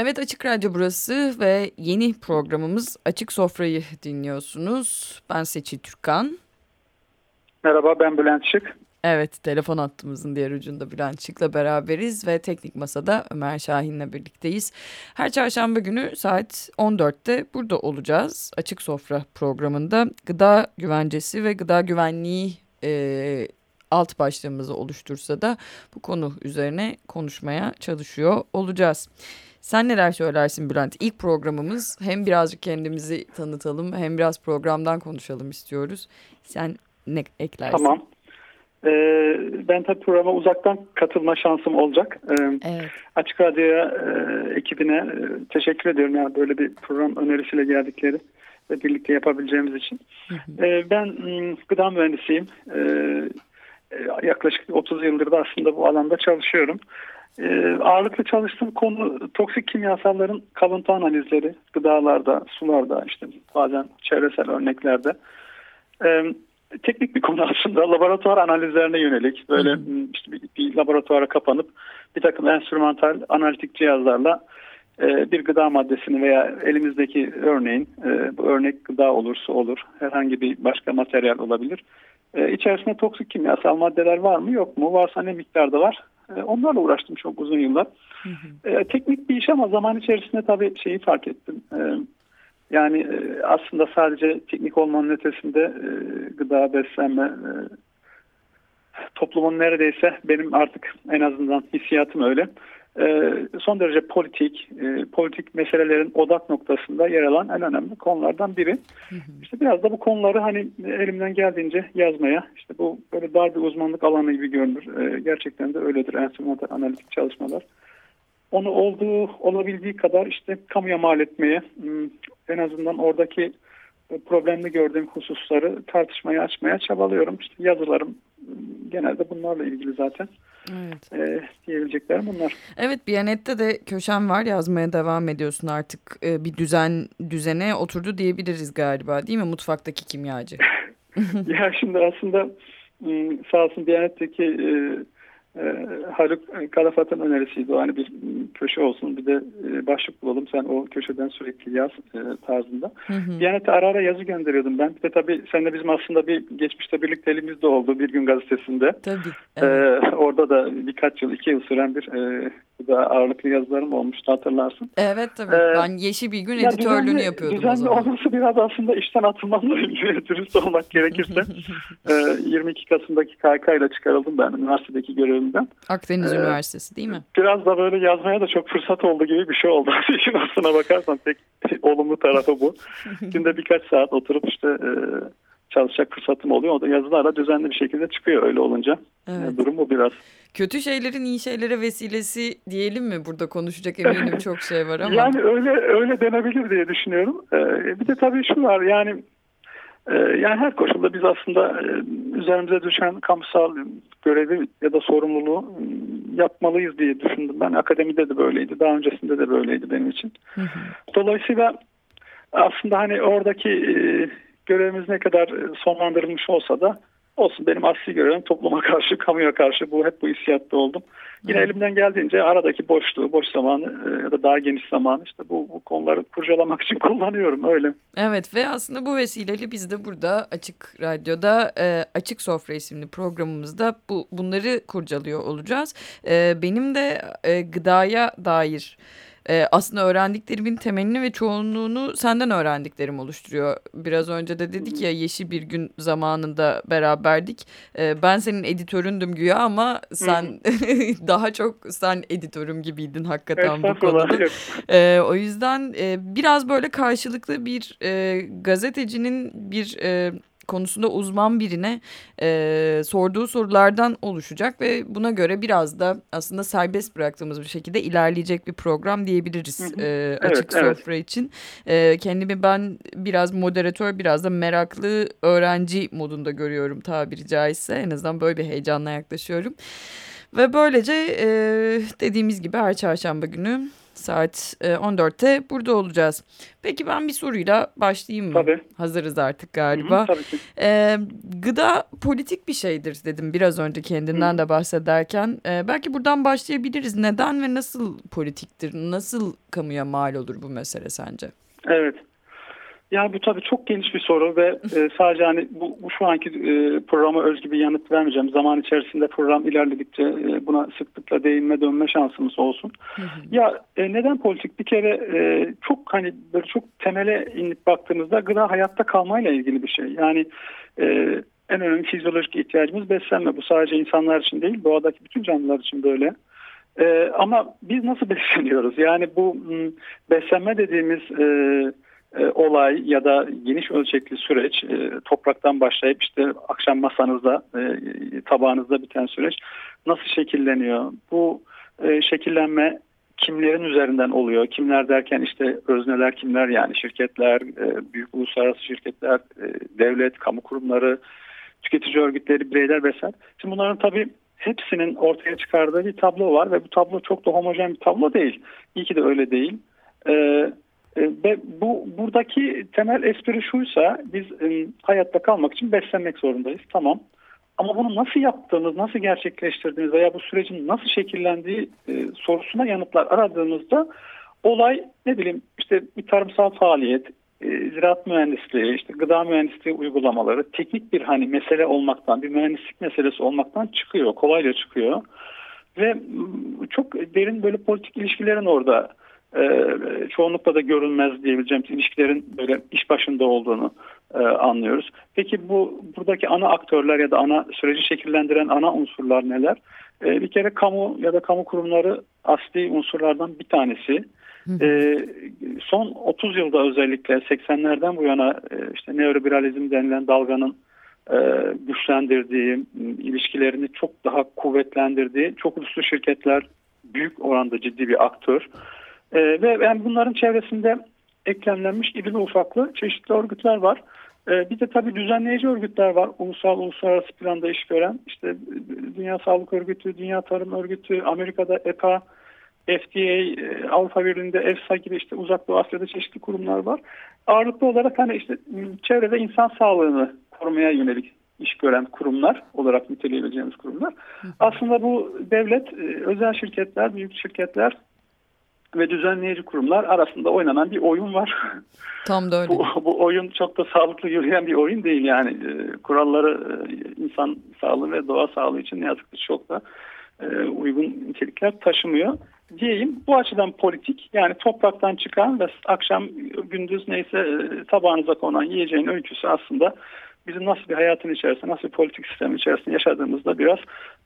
Evet Açık Radyo burası ve yeni programımız Açık Sofra'yı dinliyorsunuz. Ben Seçil Türkan. Merhaba ben Bülent Şık. Evet telefon hattımızın diğer ucunda Bülent Şık'la beraberiz ve teknik masada Ömer Şahin'le birlikteyiz. Her çarşamba günü saat 14'te burada olacağız. Açık Sofra programında gıda güvencesi ve gıda güvenliği e, alt başlığımızı oluştursa da bu konu üzerine konuşmaya çalışıyor olacağız. Sen neler söylersin Bülent? İlk programımız hem birazcık kendimizi tanıtalım hem biraz programdan konuşalım istiyoruz. Sen ne eklersin? Tamam. Ee, ben tabii programa uzaktan katılma şansım olacak. Ee, evet. Açık Radyo'ya e, ekibine e, teşekkür ediyorum. Yani böyle bir program önerisiyle geldikleri ve birlikte yapabileceğimiz için. Ee, ben gıda mühendisiyim. Ee, yaklaşık 30 yıldır da aslında bu alanda çalışıyorum. Ee, ağırlıklı çalıştığım konu toksik kimyasalların kalıntı analizleri gıdalarda, sularda işte bazen çevresel örneklerde. Ee, teknik bir konu aslında laboratuvar analizlerine yönelik böyle işte bir, bir laboratuvara kapanıp bir takım enstrümantal analitik cihazlarla e, bir gıda maddesini veya elimizdeki örneğin e, bu örnek gıda olursa olur herhangi bir başka materyal olabilir. E, içerisinde toksik kimyasal maddeler var mı yok mu varsa ne miktarda var e, onlarla uğraştım çok uzun yıllar. Hı hı. E, teknik bir iş ama zaman içerisinde tabii şeyi fark ettim. E, yani e, aslında sadece teknik olmanın ötesinde e, gıda, beslenme, e, toplumun neredeyse benim artık en azından hissiyatım öyle. E, son derece politik, e, politik meselelerin odak noktasında yer alan en önemli konulardan biri. Hı hı. İşte biraz da bu konuları hani elimden geldiğince yazmaya, işte bu böyle dar bir uzmanlık alanı gibi görünür. E, gerçekten de öyledir enstrümantal analitik çalışmalar. Onu olduğu olabildiği kadar işte kamuya mal etmeye, en azından oradaki problemli gördüğüm hususları tartışmaya açmaya çabalıyorum. İşte yazılarım genelde bunlarla ilgili zaten. Evet. Ee, diyebileceklerim bunlar. Evet Biyanet'te de köşen var yazmaya devam ediyorsun artık ee, bir düzen düzene oturdu diyebiliriz galiba değil mi mutfaktaki kimyacı? ya şimdi aslında sağ olsun Biyanet'teki e, e, Haluk Karafat'ın önerisiydi. O hani bir köşe olsun bir de e, başlık bulalım sen o köşeden sürekli yaz e, tarzında. Hı hı. Ara ara yazı gönderiyordum ben. Bir de tabii seninle bizim aslında bir geçmişte birlikteliğimiz de oldu Bir Gün Gazetesi'nde. Tabii. Evet. Ee, orada da birkaç yıl, iki yıl süren bir e, da ağırlıklı yazılarım olmuştu hatırlarsın. Evet tabii. Ee, ben Yeşil Bir Gün editörlüğünü düzenli, yapıyordum düzenli o zaman. olması biraz aslında işten atılmamla ilgili dürüst olmak gerekirse. e, 22 Kasım'daki KK ile çıkarıldım ben üniversitedeki görevimden. Akdeniz ee, Üniversitesi değil mi? Biraz da böyle yazmaya da çok fırsat oldu gibi bir şey oldu. İşin aslına bakarsan pek olumlu tarafı bu. Günde birkaç saat oturup işte... E, çalışacak fırsatım oluyor. O da yazılarla düzenli bir şekilde çıkıyor öyle olunca. Evet. Durum bu biraz. Kötü şeylerin iyi şeylere vesilesi diyelim mi? Burada konuşacak eminim çok şey var ama. Yani öyle öyle denebilir diye düşünüyorum. Ee, bir de tabii şu var yani e, yani her koşulda biz aslında e, üzerimize düşen kamusal görevi ya da sorumluluğu e, yapmalıyız diye düşündüm. Ben akademide de böyleydi. Daha öncesinde de böyleydi benim için. Dolayısıyla aslında hani oradaki görevimiz ne kadar sonlandırılmış olsa da olsun benim asli görevim topluma karşı, kamuya karşı bu hep bu hissiyatta oldum. Yine evet. elimden geldiğince aradaki boşluğu, boş zamanı e, ya da daha geniş zamanı işte bu, bu konuları kurcalamak için kullanıyorum öyle. Evet ve aslında bu vesileyle biz de burada Açık Radyo'da e, Açık Sofra isimli programımızda bu bunları kurcalıyor olacağız. E, benim de e, gıdaya dair e, aslında öğrendiklerimin temelini ve çoğunluğunu senden öğrendiklerim oluşturuyor. Biraz önce de dedik ya Yeşil Bir Gün zamanında beraberdik. E, ben senin editöründüm güya ama sen daha çok sen editörüm gibiydin hakikaten bu konuda. E, o yüzden e, biraz böyle karşılıklı bir e, gazetecinin bir... E, konusunda uzman birine e, sorduğu sorulardan oluşacak ve buna göre biraz da aslında serbest bıraktığımız bir şekilde ilerleyecek bir program diyebiliriz hı hı. E, açık evet, sofra evet. için. E, kendimi ben biraz moderatör biraz da meraklı öğrenci modunda görüyorum tabiri caizse en azından böyle bir heyecanla yaklaşıyorum. Ve böylece e, dediğimiz gibi her çarşamba günü Saat 14'te e, burada olacağız. Peki ben bir soruyla başlayayım mı? Tabii. Hazırız artık galiba. Hı hı, tabii ki. Ee, gıda politik bir şeydir dedim biraz önce kendinden hı. de bahsederken. Ee, belki buradan başlayabiliriz. Neden ve nasıl politiktir? Nasıl kamuya mal olur bu mesele sence? Evet. Yani bu tabii çok geniş bir soru ve e, sadece hani bu, bu şu anki e, programa özgü bir yanıt vermeyeceğim. Zaman içerisinde program ilerledikçe e, buna sıklıkla değinme dönme şansımız olsun. Hı hı. Ya e, neden politik? Bir kere e, çok hani böyle çok temele inip baktığımızda gıda hayatta kalmayla ilgili bir şey. Yani e, en önemli fizyolojik ihtiyacımız beslenme. Bu sadece insanlar için değil, doğadaki bütün canlılar için böyle. Ee, ama biz nasıl besleniyoruz? Yani bu beslenme dediğimiz e, e, olay ya da geniş ölçekli süreç e, topraktan başlayıp işte akşam masanızda e, tabağınızda biten süreç nasıl şekilleniyor? Bu e, şekillenme kimlerin üzerinden oluyor? Kimler derken işte özneler kimler yani şirketler, e, büyük uluslararası şirketler, e, devlet, kamu kurumları, tüketici örgütleri, bireyler vesaire. Şimdi bunların tabii hepsinin ortaya çıkardığı bir tablo var ve bu tablo çok da homojen bir tablo değil. İyi ki de öyle değil. Ee, e, ve bu buradaki temel espri şuysa biz e, hayatta kalmak için beslenmek zorundayız. Tamam. Ama bunu nasıl yaptığımız, nasıl gerçekleştirdiğimiz veya bu sürecin nasıl şekillendiği e, sorusuna yanıtlar aradığımızda olay ne bileyim işte bir tarımsal faaliyet, e, ziraat mühendisliği, işte gıda mühendisliği uygulamaları teknik bir hani mesele olmaktan, bir mühendislik meselesi olmaktan çıkıyor, kolayca çıkıyor. Ve çok derin böyle politik ilişkilerin orada e, çoğunlukla da görünmez diyebileceğimiz ilişkilerin böyle iş başında olduğunu e, anlıyoruz. Peki bu buradaki ana aktörler ya da ana süreci şekillendiren ana unsurlar neler? E, bir kere kamu ya da kamu kurumları asli unsurlardan bir tanesi. E, son 30 yılda özellikle 80'lerden bu yana e, işte neoliberalizm denilen dalganın e, güçlendirdiği, ilişkilerini çok daha kuvvetlendirdiği çok uluslu şirketler büyük oranda ciddi bir aktör. E, ve yani bunların çevresinde eklemlenmiş irili ufaklı çeşitli örgütler var. E, bir de tabii düzenleyici örgütler var. Ulusal, uluslararası planda iş gören. işte Dünya Sağlık Örgütü, Dünya Tarım Örgütü, Amerika'da EPA, FDA, e, Avrupa Birliği'nde EFSA gibi işte uzak doğu Asya'da çeşitli kurumlar var. Ağırlıklı olarak hani işte çevrede insan sağlığını korumaya yönelik iş gören kurumlar olarak niteleyebileceğimiz kurumlar. Aslında bu devlet, e, özel şirketler, büyük şirketler ve düzenleyici kurumlar arasında oynanan bir oyun var. Tam da öyle. bu, bu oyun çok da sağlıklı yürüyen bir oyun değil yani. E, kuralları insan sağlığı ve doğa sağlığı için ne yazık ki çok da uygun nitelikler taşımıyor diyeyim. Bu açıdan politik yani topraktan çıkan ve akşam gündüz neyse e, tabağınıza konan yiyeceğin öyküsü aslında bizim nasıl bir hayatın içerisinde, nasıl bir politik sistem içerisinde yaşadığımızda biraz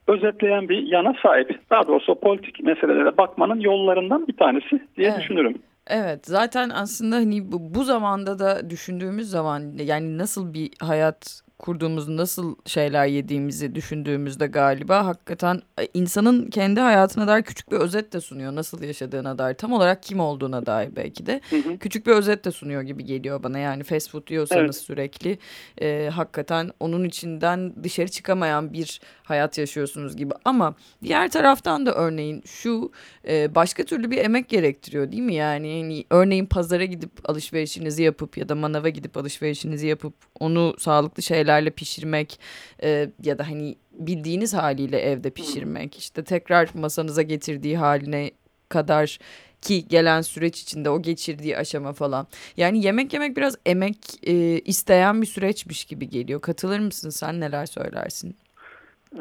özetleyen bir yana sahip. Daha doğrusu politik meselelere bakmanın yollarından bir tanesi diye evet. düşünürüm. Evet zaten aslında hani bu, bu zamanda da düşündüğümüz zaman yani nasıl bir hayat kurduğumuz nasıl şeyler yediğimizi düşündüğümüzde galiba hakikaten e, insanın kendi hayatına dair küçük bir özet de sunuyor. Nasıl yaşadığına dair tam olarak kim olduğuna dair belki de hı hı. küçük bir özet de sunuyor gibi geliyor bana. Yani fast food yiyorsanız evet. sürekli e, hakikaten onun içinden dışarı çıkamayan bir hayat yaşıyorsunuz gibi. Ama diğer taraftan da örneğin şu e, başka türlü bir emek gerektiriyor değil mi? Yani, yani örneğin pazara gidip alışverişinizi yapıp ya da manava gidip alışverişinizi yapıp onu sağlıklı şeylerle pişirmek e, ya da hani bildiğiniz haliyle evde pişirmek işte tekrar masanıza getirdiği haline kadar ki gelen süreç içinde o geçirdiği aşama falan. Yani yemek yemek biraz emek e, isteyen bir süreçmiş gibi geliyor. Katılır mısın? Sen neler söylersin?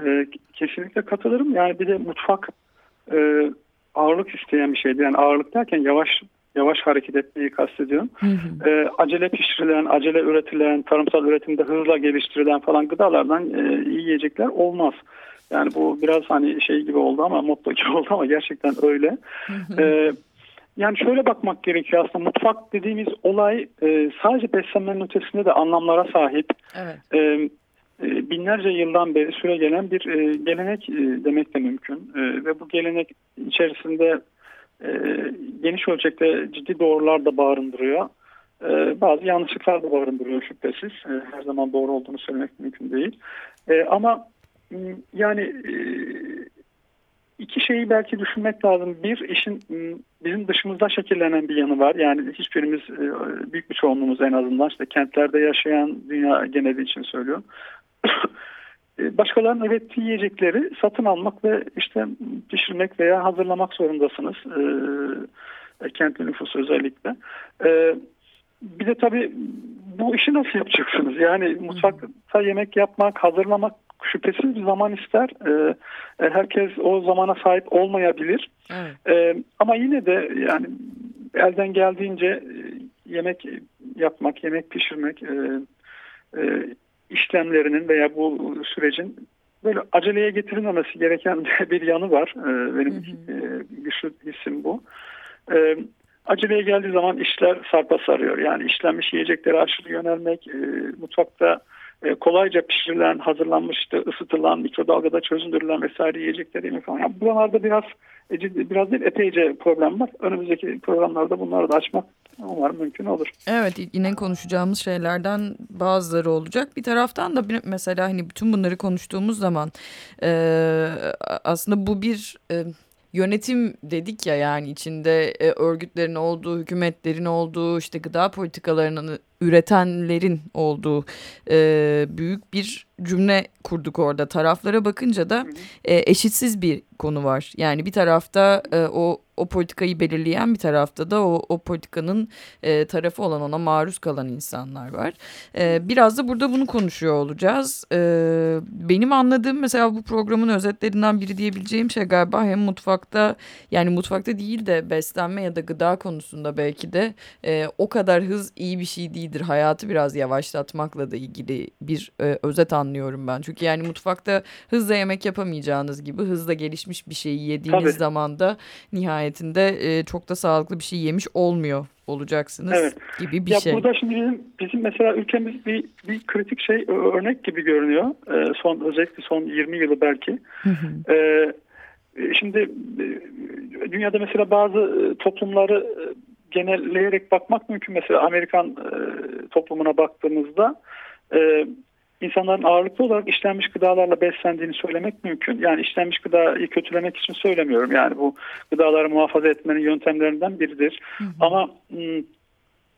E, kesinlikle katılırım. Yani bir de mutfak e, ağırlık isteyen bir şeydi. Yani ağırlık derken yavaş yavaş hareket etmeyi kastediyorum. Hı hı. E, acele pişirilen, acele üretilen, tarımsal üretimde hızla geliştirilen falan gıdalardan e, iyi yiyecekler olmaz. Yani bu biraz hani şey gibi oldu ama motto gibi oldu ama gerçekten öyle. Hı hı. E, yani şöyle bakmak gerekiyor aslında mutfak dediğimiz olay e, sadece beslenmenin ötesinde de anlamlara sahip. Evet. E, e, binlerce yıldan beri süre gelen bir e, gelenek e, demek de mümkün. Ve bu gelenek içerisinde geniş ölçekte ciddi doğrular da barındırıyor. Bazı yanlışlıklar da barındırıyor şüphesiz. Her zaman doğru olduğunu söylemek mümkün değil. Ama yani iki şeyi belki düşünmek lazım. Bir işin bizim dışımızda şekillenen bir yanı var. Yani hiçbirimiz büyük bir çoğunluğumuz en azından işte kentlerde yaşayan dünya geneli için söylüyorum. Başkalarının ürettiği yiyecekleri satın almak ve işte pişirmek veya hazırlamak zorundasınız. E, kentli nüfus özellikle. E, bir de tabii bu işi nasıl yapacaksınız? Yani mutfakta yemek yapmak, hazırlamak şüphesiz bir zaman ister. E, e, herkes o zamana sahip olmayabilir. Evet. E, ama yine de yani elden geldiğince e, yemek yapmak, yemek pişirmek e, e, işlemlerinin veya bu sürecin böyle aceleye getirilmemesi gereken bir yanı var. E, benim hı hı. E, güçlü hissim bu. E, aceleye geldiği zaman işler sarpa sarıyor. Yani işlenmiş yiyeceklere aşırı yönelmek, e, mutfakta e, kolayca pişirilen, hazırlanmış, ısıtılan, mikrodalgada çözündürülen vesaire yiyecekler yemek falan. Yani buralarda biraz biraz değil epeyce problem var. Önümüzdeki programlarda bunları da açmak umarım mümkün olur. Evet yine konuşacağımız şeylerden bazıları olacak. Bir taraftan da mesela hani bütün bunları konuştuğumuz zaman e, aslında bu bir... E, yönetim dedik ya yani içinde e, örgütlerin olduğu, hükümetlerin olduğu, işte gıda politikalarını üretenlerin olduğu e, büyük bir cümle kurduk orada. Taraflara bakınca da e, eşitsiz bir konu var. Yani bir tarafta e, o o politikayı belirleyen bir tarafta da o, o politikanın e, tarafı olan ona maruz kalan insanlar var. E, biraz da burada bunu konuşuyor olacağız. E, benim anladığım mesela bu programın özetlerinden biri diyebileceğim şey galiba hem mutfakta yani mutfakta değil de beslenme ya da gıda konusunda belki de e, o kadar hız iyi bir şey değildir. Hayatı biraz yavaşlatmakla da ilgili bir e, özet anlıyorum ben. Çünkü yani mutfakta hızla yemek yapamayacağınız gibi hızla gelişmiş bir şeyi yediğiniz Tabii. zaman da nihayetinde e, çok da sağlıklı bir şey yemiş olmuyor olacaksınız evet. gibi bir ya şey. Burada şimdi bizim, bizim mesela ülkemiz bir, bir kritik şey örnek gibi görünüyor. E, son özellikle son 20 yılı belki. e, şimdi e, dünyada mesela bazı e, toplumları genelleyerek bakmak mümkün. Mesela Amerikan e, toplumuna baktığımızda e, insanların ağırlıklı olarak işlenmiş gıdalarla beslendiğini söylemek mümkün. Yani işlenmiş gıdayı kötülemek için söylemiyorum. Yani bu gıdaları muhafaza etmenin yöntemlerinden biridir. Hı hı. Ama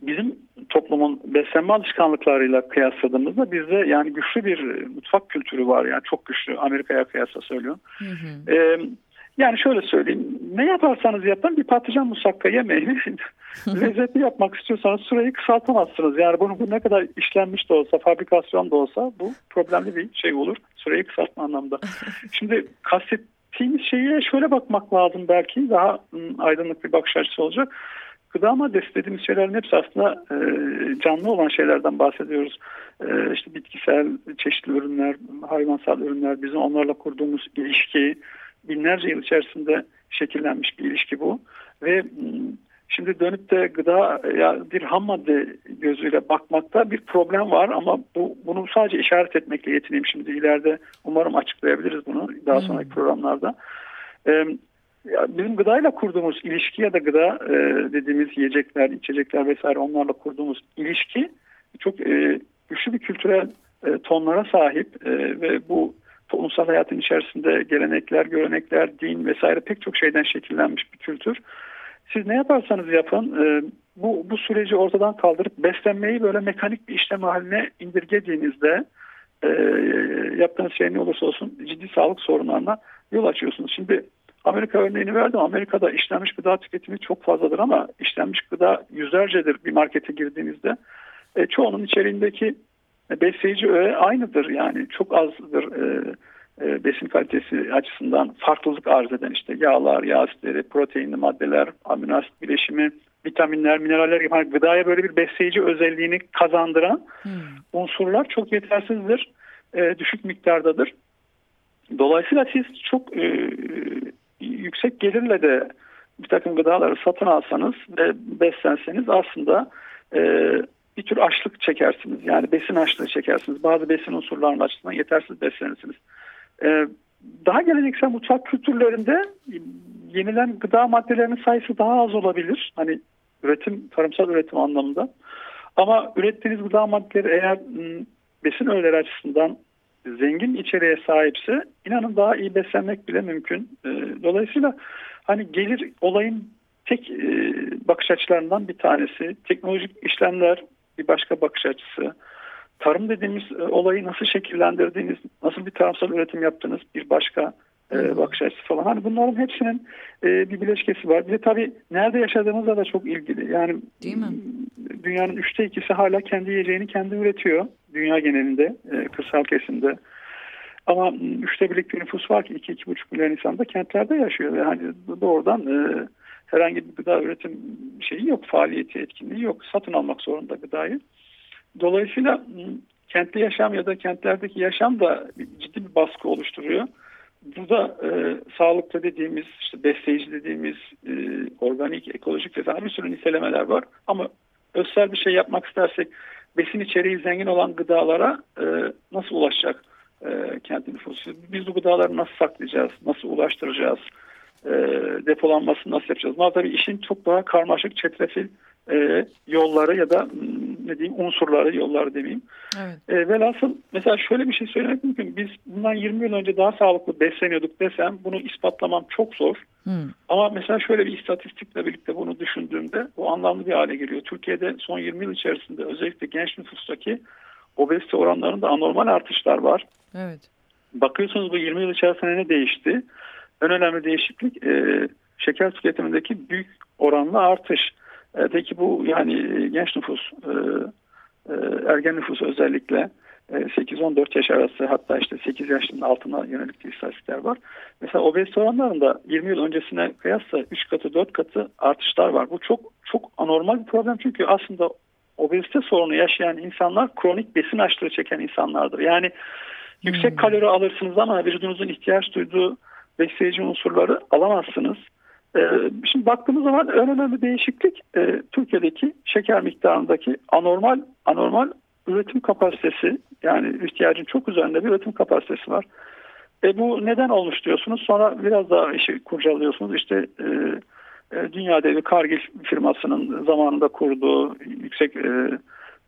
bizim toplumun beslenme alışkanlıklarıyla kıyasladığımızda bizde yani güçlü bir mutfak kültürü var. Yani çok güçlü Amerika'ya kıyasla söylüyorum. Hı hı. Ee, yani şöyle söyleyeyim. Ne yaparsanız yapın bir patlıcan musakka yemeyin. Lezzetli yapmak istiyorsanız süreyi kısaltamazsınız. Yani bunu bu ne kadar işlenmiş de olsa, fabrikasyon da olsa bu problemli bir şey olur. Süreyi kısaltma anlamda. Şimdi kastettiğimiz şeye şöyle bakmak lazım belki. Daha aydınlık bir bakış açısı olacak. Gıda maddesi dediğimiz şeylerin hepsi aslında e, canlı olan şeylerden bahsediyoruz. E, işte bitkisel, çeşitli ürünler, hayvansal ürünler, bizim onlarla kurduğumuz ilişki, binlerce yıl içerisinde şekillenmiş bir ilişki bu. Ve hmm, şimdi dönüp de gıda ya bir ham madde gözüyle bakmakta bir problem var ama bu bunu sadece işaret etmekle yetineyim şimdi ileride umarım açıklayabiliriz bunu daha hmm. sonraki programlarda. Ee, bizim gıdayla kurduğumuz ilişki ya da gıda e, dediğimiz yiyecekler, içecekler vesaire onlarla kurduğumuz ilişki çok e, güçlü bir kültürel e, tonlara sahip e, ve bu toplumsal hayatın içerisinde gelenekler, görenekler, din vesaire pek çok şeyden şekillenmiş bir kültür. Siz ne yaparsanız yapın e, bu, bu süreci ortadan kaldırıp beslenmeyi böyle mekanik bir işlem haline indirgediğinizde e, yaptığınız şey ne olursa olsun ciddi sağlık sorunlarına yol açıyorsunuz. Şimdi Amerika örneğini verdim. Amerika'da işlenmiş gıda tüketimi çok fazladır ama işlenmiş gıda yüzlercedir bir markete girdiğinizde. E, çoğunun içeriğindeki besleyici öğe aynıdır. Yani çok azdır e, e, besin kalitesi açısından farklılık arz eden işte yağlar, yağ asitleri, proteinli maddeler, amino asit bileşimi, vitaminler, mineraller gibi hani gıdaya böyle bir besleyici özelliğini kazandıran hmm. unsurlar çok yetersizdir. E, düşük miktardadır. Dolayısıyla siz çok e, yüksek gelirle de bir takım gıdaları satın alsanız ve beslenseniz aslında e, bir tür açlık çekersiniz. Yani besin açlığı çekersiniz. Bazı besin unsurlarının açısından yetersiz beslenirsiniz. Ee, daha geleneksel mutfak kültürlerinde yenilen gıda maddelerinin sayısı daha az olabilir. Hani üretim, tarımsal üretim anlamında. Ama ürettiğiniz gıda maddeleri eğer besin öğeleri açısından zengin içeriğe sahipse inanın daha iyi beslenmek bile mümkün. E, dolayısıyla hani gelir olayın tek e, bakış açılarından bir tanesi. Teknolojik işlemler bir başka bakış açısı. Tarım dediğimiz e, olayı nasıl şekillendirdiğiniz, nasıl bir tarımsal üretim yaptığınız bir başka e, bakış açısı falan. Hani bunların hepsinin e, bir bileşkesi var. Bir de tabii nerede yaşadığımızla da çok ilgili. Yani Değil mi? dünyanın üçte ikisi hala kendi yiyeceğini kendi üretiyor. Dünya genelinde, e, kırsal kesimde. Ama üçte birlik bir nüfus var ki iki, iki buçuk milyon insan da kentlerde yaşıyor. Yani doğrudan e, herhangi bir gıda üretim şeyi yok, faaliyeti, etkinliği yok. Satın almak zorunda gıdayı. Dolayısıyla kentli yaşam ya da kentlerdeki yaşam da ciddi bir baskı oluşturuyor. Burada e, sağlıklı dediğimiz, işte besleyici dediğimiz e, organik, ekolojik vesaire bir sürü nitelemeler var. Ama özel bir şey yapmak istersek besin içeriği zengin olan gıdalara e, nasıl ulaşacak e, kent nüfusu? Biz bu gıdaları nasıl saklayacağız, nasıl ulaştıracağız, e, depolanmasını nasıl yapacağız? Bunlar tabii işin çok daha karmaşık, çetrefil e, yolları ya da ne diyeyim unsurları, yolları demeyeyim. Evet. E, velhasıl mesela şöyle bir şey söylemek mümkün. Biz bundan 20 yıl önce daha sağlıklı besleniyorduk desem bunu ispatlamam çok zor. Hmm. Ama mesela şöyle bir istatistikle birlikte bunu düşündüğümde bu anlamlı bir hale geliyor. Türkiye'de son 20 yıl içerisinde özellikle genç nüfustaki obezite oranlarında anormal artışlar var. Evet. Bakıyorsunuz bu 20 yıl içerisinde ne değişti? En önemli değişiklik e, şeker tüketimindeki büyük oranlı artış. E, peki bu yani e, genç nüfus, e, e, ergen nüfus özellikle e, 8-14 yaş arası hatta işte 8 yaşının altına yönelik istatistikler var. Mesela obezite oranlarında 20 yıl öncesine kıyasla 3 katı 4 katı artışlar var. Bu çok çok anormal bir problem çünkü aslında obezite sorunu yaşayan insanlar kronik besin açlığı çeken insanlardır. Yani yüksek hmm. kalori alırsınız ama vücudunuzun ihtiyaç duyduğu besleyici unsurları alamazsınız. Ee, şimdi baktığımız zaman en önemli değişiklik e, Türkiye'deki şeker miktarındaki anormal anormal üretim kapasitesi yani ihtiyacın çok üzerinde bir üretim kapasitesi var. E bu neden olmuş diyorsunuz. Sonra biraz daha işi kurcalıyorsunuz. İşte e, e, dünya devi Kargil firmasının zamanında kurduğu yüksek e,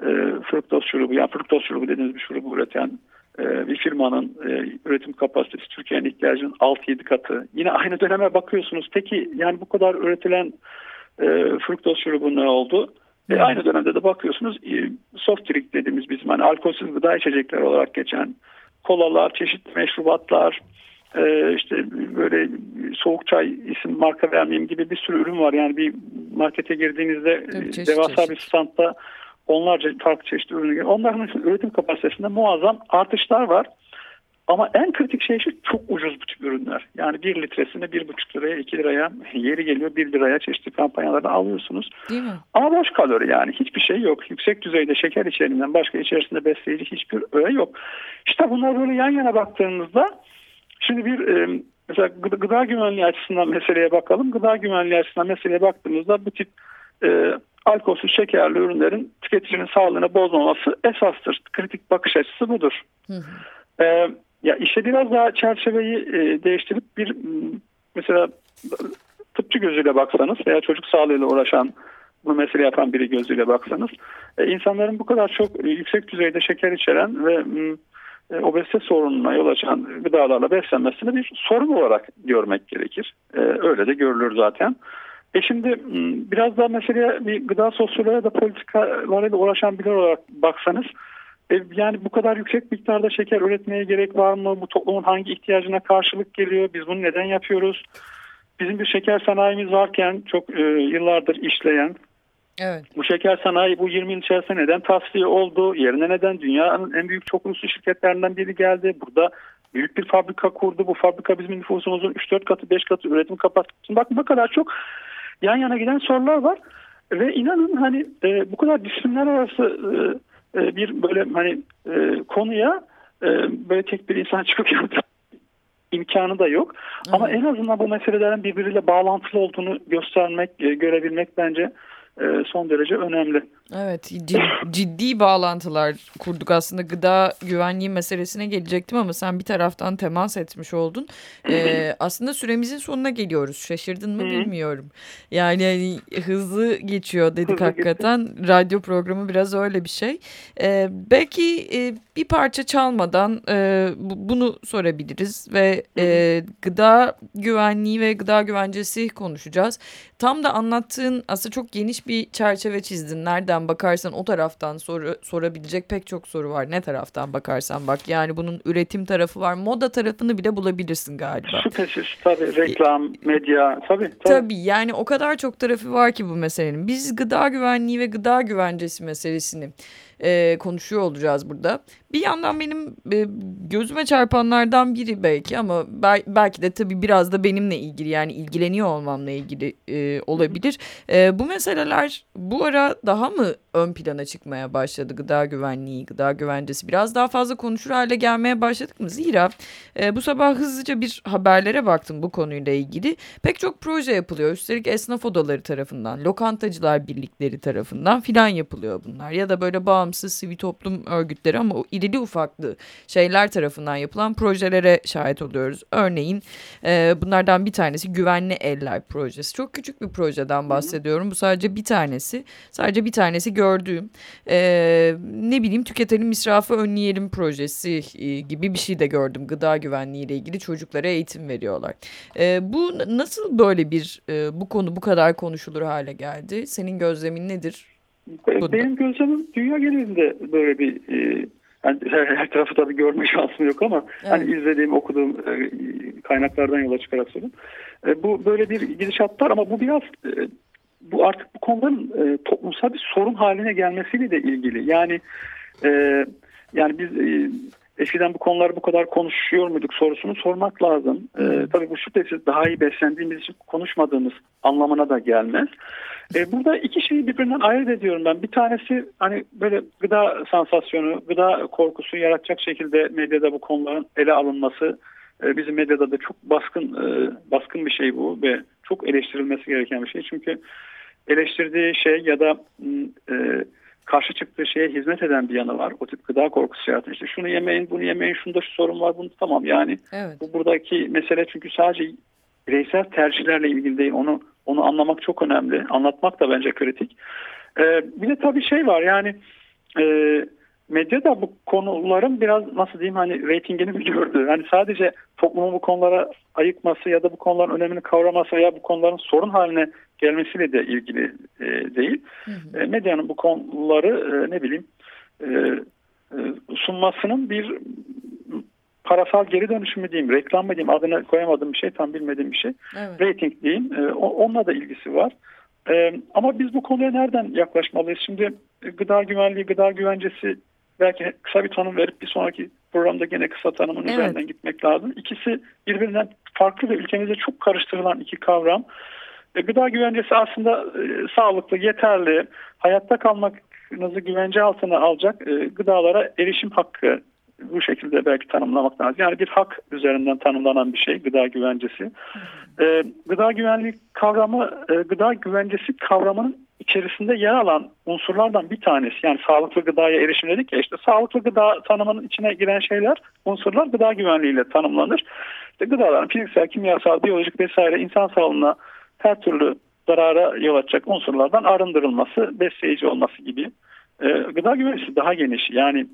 e, fruktoz şurubu yani fruktoz şurubu dediğimiz bir şurubu üreten bir firmanın e, üretim kapasitesi Türkiye'nin ihtiyacının 6-7 katı. Yine aynı döneme bakıyorsunuz. Peki yani bu kadar üretilen e, fruktoz şurubu ne oldu? E, aynı dönemde de bakıyorsunuz soft drink dediğimiz bizim hani alkolsüz gıda içecekler olarak geçen kolalar, çeşitli meşrubatlar, işte böyle soğuk çay isim marka vermeyeyim gibi bir sürü ürün var. Yani bir markete girdiğinizde Tabii, çeşit, devasa çeşit. bir standta onlarca farklı çeşitli ürünü Onların üretim kapasitesinde muazzam artışlar var. Ama en kritik şey şu çok ucuz bu tip ürünler. Yani bir litresini bir buçuk liraya iki liraya yeri geliyor bir liraya çeşitli kampanyalarda alıyorsunuz. Değil mi? Ama boş kalori yani hiçbir şey yok. Yüksek düzeyde şeker içeriğinden başka içerisinde besleyici hiçbir öğe yok. İşte bunlar böyle yan yana baktığınızda şimdi bir e, mesela gıda güvenliği açısından meseleye bakalım. Gıda güvenliği açısından meseleye baktığımızda bu tip e, alkolsüz şekerli ürünlerin tüketicinin sağlığını bozmaması esastır. Kritik bakış açısı budur. Hı hı. Ee, ya işte biraz daha çerçeveyi e, değiştirip bir mesela tıpçı gözüyle baksanız veya çocuk sağlığıyla uğraşan bu mesele yapan biri gözüyle baksanız e, insanların bu kadar çok e, yüksek düzeyde şeker içeren ve e, obezite sorununa yol açan gıdalarla beslenmesini bir sorun olarak görmek gerekir. E, öyle de görülür zaten. E şimdi biraz daha meseleye bir gıda sosyoloğu da politikalarıyla uğraşan biri olarak baksanız e, yani bu kadar yüksek miktarda şeker üretmeye gerek var mı? Bu toplumun hangi ihtiyacına karşılık geliyor? Biz bunu neden yapıyoruz? Bizim bir şeker sanayimiz varken çok e, yıllardır işleyen Evet. Bu şeker sanayi bu 20 yıl içerisinde neden tasfiye oldu? Yerine neden dünyanın en büyük çok uluslu şirketlerinden biri geldi? Burada büyük bir fabrika kurdu. Bu fabrika bizim nüfusumuzun 3-4 katı 5 katı üretim kapasitesi. Bak bu kadar çok yan yana giden sorular var. Ve inanın hani e, bu kadar disiplinler arası e, e, bir böyle hani e, konuya e, böyle tek bir insan çıkıp imkanı da yok. Ama en azından bu meselelerin birbiriyle bağlantılı olduğunu göstermek, e, görebilmek bence e, son derece önemli. Evet ciddi bağlantılar kurduk aslında gıda güvenliği meselesine gelecektim ama sen bir taraftan temas etmiş oldun. Ee, aslında süremizin sonuna geliyoruz şaşırdın mı bilmiyorum. Yani hani, hızlı geçiyor dedik hızlı hakikaten gitti. radyo programı biraz öyle bir şey. Ee, belki e, bir parça çalmadan e, bunu sorabiliriz ve e, gıda güvenliği ve gıda güvencesi konuşacağız. Tam da anlattığın aslında çok geniş bir çerçeve çizdin. Nereden bakarsan o taraftan soru sorabilecek pek çok soru var. Ne taraftan bakarsan bak. Yani bunun üretim tarafı var. Moda tarafını bile bulabilirsin galiba. Şüphesiz tabii. Reklam, medya tabii, tabii. Tabii yani o kadar çok tarafı var ki bu meselenin. Biz gıda güvenliği ve gıda güvencesi meselesini e, konuşuyor olacağız burada. Bir yandan benim e, gözüme çarpanlardan biri belki ama bel belki de tabii biraz da benimle ilgili yani ilgileniyor olmamla ilgili e, olabilir. E, bu meseleler bu ara daha mı ön plana çıkmaya başladı gıda güvenliği, gıda güvencesi biraz daha fazla konuşur hale gelmeye başladık mı? Zira e, bu sabah hızlıca bir haberlere baktım bu konuyla ilgili. Pek çok proje yapılıyor. Üstelik esnaf odaları tarafından, lokantacılar birlikleri tarafından filan yapılıyor bunlar. Ya da böyle bağımsız sivil toplum örgütleri ama o irili ufaklı şeyler tarafından yapılan projelere şahit oluyoruz. Örneğin e, bunlardan bir tanesi Güvenli Eller projesi. Çok küçük bir projeden bahsediyorum. Bu sadece bir tanesi. Sadece bir tanesi gördüğüm e, ne bileyim tüketelim israfı önleyelim projesi e, gibi bir şey de gördüm. Gıda güvenliği ile ilgili çocuklara eğitim veriyorlar. E, bu nasıl böyle bir e, bu konu bu kadar konuşulur hale geldi? Senin gözlemin nedir? Benim gözlemim dünya genelinde böyle bir e, yani her, her tarafı tabii görme şansım yok ama evet. hani izlediğim, okuduğum e, kaynaklardan yola çıkarak söyleyeyim. E, bu böyle bir gidişat var ama bu biraz e, bu artık bu konuların e, toplumsal bir sorun haline gelmesiyle de ilgili. Yani e, yani biz e, eskiden bu konuları bu kadar konuşuyor muyduk sorusunu sormak lazım. E, tabii bu şüphesiz daha iyi beslendiğimiz için konuşmadığımız anlamına da gelmez. E, burada iki şeyi birbirinden ayırt ediyorum ben. Bir tanesi hani böyle gıda sansasyonu, gıda korkusu yaratacak şekilde medyada bu konuların ele alınması e, bizim medyada da çok baskın e, baskın bir şey bu ve çok eleştirilmesi gereken bir şey. Çünkü eleştirdiği şey ya da e, karşı çıktığı şeye hizmet eden bir yanı var. O tip gıda korkusu yaratıyor. İşte şunu yemeyin, bunu yemeyin, şunda şu sorun var, bunu tamam yani. Evet. Bu buradaki mesele çünkü sadece bireysel tercihlerle ilgili değil. Onu onu anlamak çok önemli. Anlatmak da bence kritik. Ee, bir de tabii şey var yani e, medyada bu konuların biraz nasıl diyeyim hani reytingini mi gördü? Yani sadece toplumun bu konulara ayıkması ya da bu konuların önemini kavraması veya bu konuların sorun haline gelmesiyle de ilgili e, değil. Hı hı. E, medyanın bu konuları e, ne bileyim e, e, sunmasının bir parasal geri dönüşüm mü diyeyim, reklam mı diyeyim adını koyamadığım bir şey, tam bilmediğim bir şey. Evet. Rating diyeyim. E, onunla da ilgisi var. E, ama biz bu konuya nereden yaklaşmalıyız? Şimdi gıda güvenliği, gıda güvencesi belki kısa bir tanım verip bir sonraki programda gene kısa tanımın evet. üzerinden gitmek lazım. İkisi birbirinden farklı ve ülkemizde çok karıştırılan iki kavram. E, gıda güvencesi aslında e, sağlıklı, yeterli, hayatta kalmanızı güvence altına alacak e, gıdalara erişim hakkı bu şekilde belki tanımlamak lazım. Yani bir hak üzerinden tanımlanan bir şey gıda güvencesi. E, gıda güvenliği kavramı, e, gıda güvencesi kavramının içerisinde yer alan unsurlardan bir tanesi. Yani sağlıklı gıdaya erişim dedik ya işte sağlıklı gıda tanımının içine giren şeyler, unsurlar gıda güvenliğiyle tanımlanır. İşte gıdaların fiziksel, kimyasal, biyolojik vesaire insan sağlığına her türlü zarara yol açacak unsurlardan arındırılması, besleyici olması gibi. E, gıda güvencesi daha geniş. Yani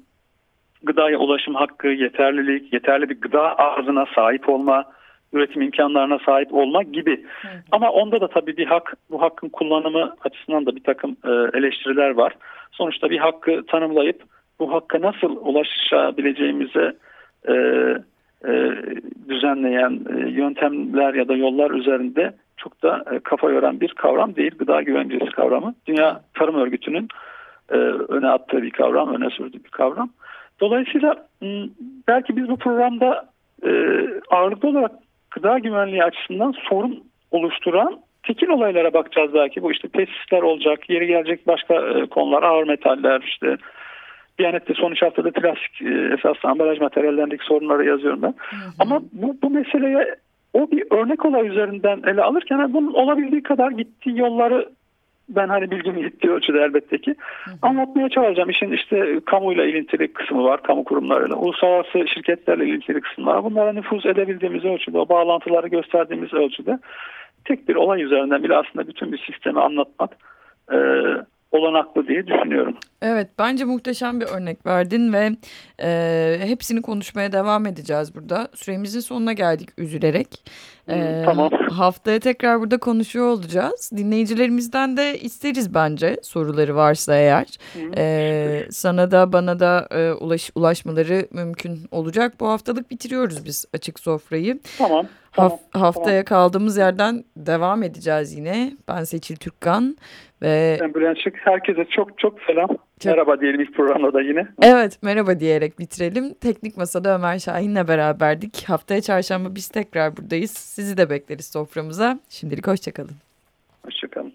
gıdaya ulaşım hakkı, yeterlilik, yeterli bir gıda arzına sahip olma, üretim imkanlarına sahip olma gibi. Hı. Ama onda da tabii bir hak, bu hakkın kullanımı açısından da bir takım e, eleştiriler var. Sonuçta bir hakkı tanımlayıp bu hakka nasıl ulaşabileceğimize e, e, düzenleyen e, yöntemler ya da yollar üzerinde çok da e, kafa yoran bir kavram değil. Gıda güvencesi kavramı. Dünya Tarım Örgütü'nün e, öne attığı bir kavram, öne sürdüğü bir kavram. Dolayısıyla belki biz bu programda e, ağırlıklı olarak gıda güvenliği açısından sorun oluşturan tekil olaylara bakacağız belki. Bu işte pestisler olacak, yeri gelecek başka e, konular, ağır metaller, işte Diyanet'te son üç haftada plastik e, esaslı ambalaj materyallerindeki sorunları yazıyorum ben. Hı hı. Ama bu, bu meseleye o bir örnek olay üzerinden ele alırken bunun olabildiği kadar gittiği yolları ben hani bilgim yettiği ölçüde elbette ki hı hı. anlatmaya çalışacağım. İşin işte kamuyla ilintili kısmı var, kamu kurumlarıyla, uluslararası şirketlerle ilintili kısmı var. Bunlara nüfuz edebildiğimiz ölçüde, o bağlantıları gösterdiğimiz ölçüde tek bir olay üzerinden bile aslında bütün bir sistemi anlatmak e, olanaklı diye düşünüyorum. Evet bence muhteşem bir örnek verdin ve e, hepsini konuşmaya devam edeceğiz burada. Süremizin sonuna geldik üzülerek. E, tamam. Haftaya tekrar burada konuşuyor olacağız. Dinleyicilerimizden de isteriz bence soruları varsa eğer. E, sana da bana da e, ulaş, ulaşmaları mümkün olacak. Bu haftalık bitiriyoruz biz açık sofrayı. Tamam. Tamam, haftaya kaldığımız yerden devam edeceğiz yine. Ben Seçil Türkkan ve... Ben Bülent Şık. Herkese çok çok selam. Çok... Merhaba diyelim ilk programda da yine. Evet merhaba diyerek bitirelim. Teknik Masa'da Ömer Şahin'le beraberdik. Haftaya çarşamba biz tekrar buradayız. Sizi de bekleriz soframıza. Şimdilik hoşçakalın. Hoşçakalın.